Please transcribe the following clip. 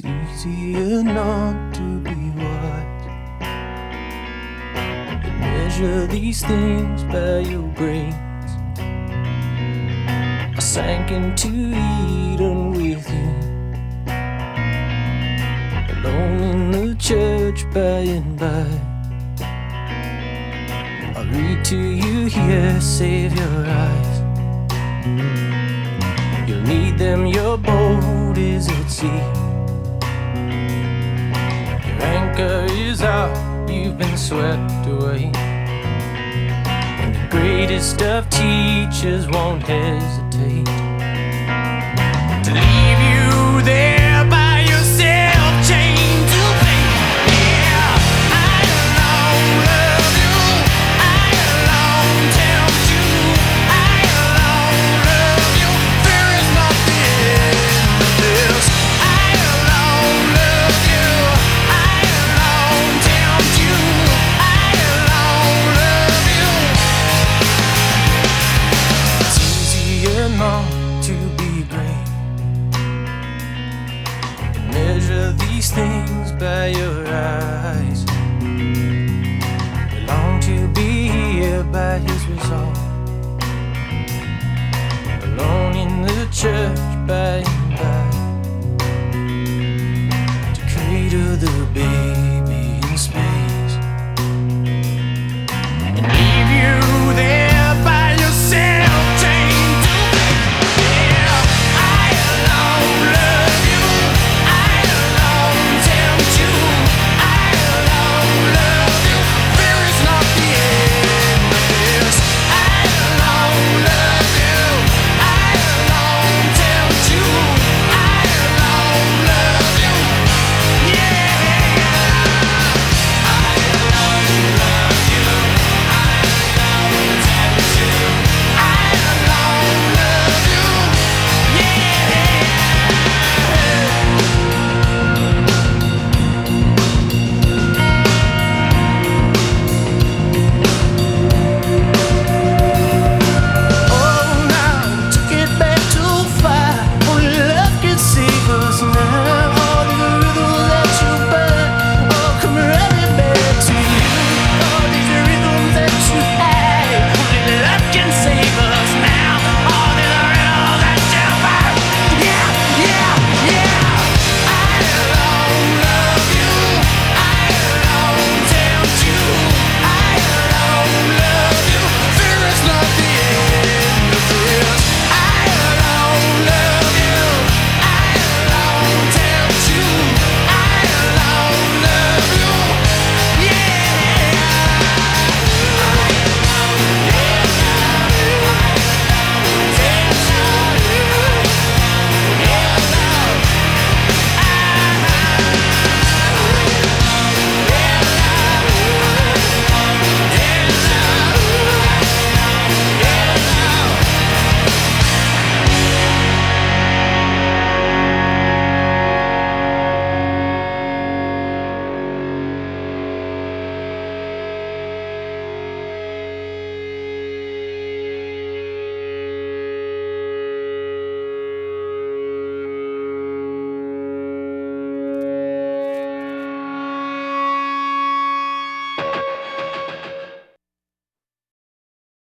It's easier not to be wise. Measure these things by your brains. I sank into Eden with you. Alone in the church by and by. I read to you here, save your eyes. You'll need them, your boat is at sea. Anchor is out, you've been swept away. And the greatest of teachers won't hesitate these things by your eyes. We long to be here by his resolve. Alone in the church by